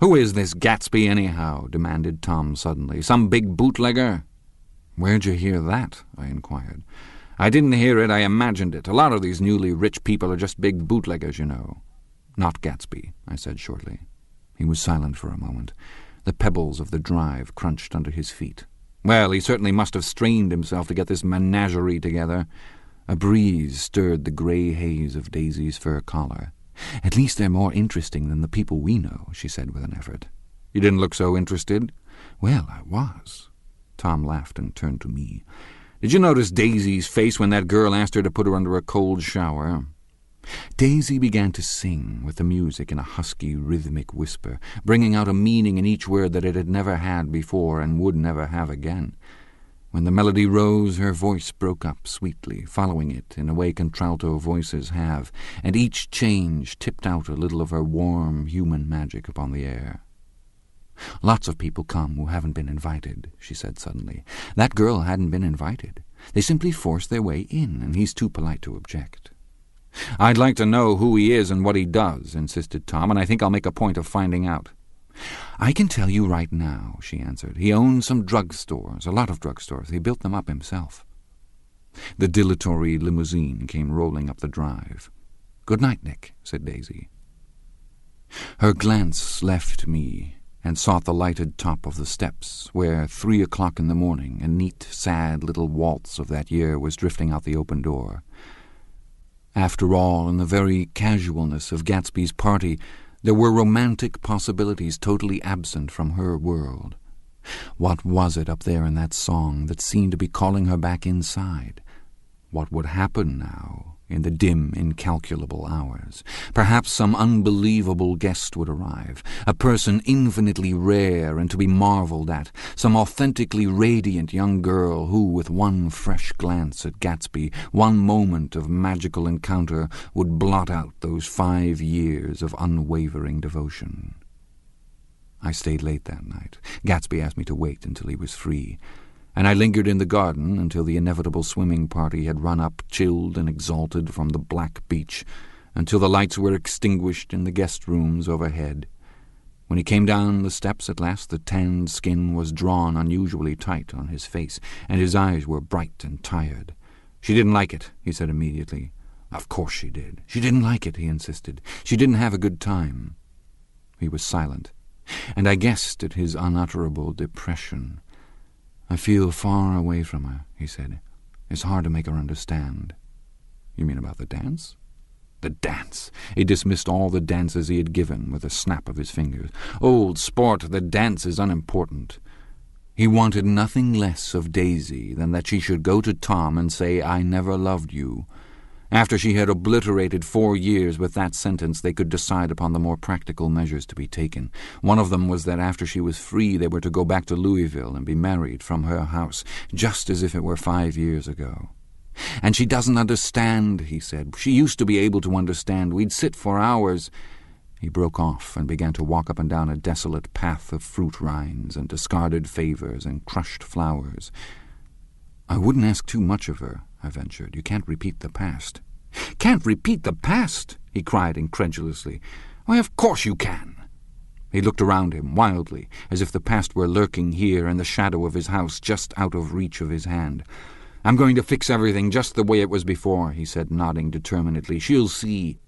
Who is this Gatsby, anyhow? demanded Tom suddenly. Some big bootlegger? Where'd you hear that? I inquired. I didn't hear it, I imagined it. A lot of these newly rich people are just big bootleggers, you know. Not Gatsby, I said shortly. He was silent for a moment. The pebbles of the drive crunched under his feet. Well, he certainly must have strained himself to get this menagerie together. A breeze stirred the grey haze of Daisy's fur collar. At least they're more interesting than the people we know, she said with an effort. You didn't look so interested. Well, I was. Tom laughed and turned to me. Did you notice Daisy's face when that girl asked her to put her under a cold shower? Daisy began to sing with the music in a husky, rhythmic whisper, bringing out a meaning in each word that it had never had before and would never have again. When the melody rose, her voice broke up sweetly, following it in a way contralto voices have, and each change tipped out a little of her warm, human magic upon the air. Lots of people come who haven't been invited, she said suddenly. That girl hadn't been invited. They simply forced their way in, and he's too polite to object. I'd like to know who he is and what he does, insisted Tom, and I think I'll make a point of finding out. I can tell you right now, she answered. He owns some drug stores, a lot of drug stores. He built them up himself. The dilatory limousine came rolling up the drive. Good night, Nick, said Daisy. Her glance left me and sought the lighted top of the steps, where three o'clock in the morning, a neat, sad little waltz of that year was drifting out the open door. After all, in the very casualness of Gatsby's party, there were romantic possibilities totally absent from her world. What was it up there in that song that seemed to be calling her back inside? What would happen now? In the dim, incalculable hours. Perhaps some unbelievable guest would arrive, a person infinitely rare and to be marvelled at, some authentically radiant young girl who, with one fresh glance at Gatsby, one moment of magical encounter, would blot out those five years of unwavering devotion. I stayed late that night. Gatsby asked me to wait until he was free and I lingered in the garden until the inevitable swimming party had run up, chilled and exalted, from the black beach, until the lights were extinguished in the guest rooms overhead. When he came down the steps at last, the tanned skin was drawn unusually tight on his face, and his eyes were bright and tired. She didn't like it, he said immediately. Of course she did. She didn't like it, he insisted. She didn't have a good time. He was silent, and I guessed at his unutterable depression. I feel far away from her, he said. It's hard to make her understand. You mean about the dance? The dance! He dismissed all the dances he had given with a snap of his fingers. Old sport, the dance is unimportant. He wanted nothing less of Daisy than that she should go to Tom and say, I never loved you, after she had obliterated four years with that sentence, they could decide upon the more practical measures to be taken. One of them was that after she was free, they were to go back to Louisville and be married from her house, just as if it were five years ago. And she doesn't understand, he said. She used to be able to understand. We'd sit for hours. He broke off and began to walk up and down a desolate path of fruit rinds and discarded favours and crushed flowers. I wouldn't ask too much of her, I ventured. You can't repeat the past. Can't repeat the past? he cried incredulously. Why, of course you can. He looked around him wildly, as if the past were lurking here in the shadow of his house, just out of reach of his hand. I'm going to fix everything just the way it was before, he said, nodding determinedly. She'll see.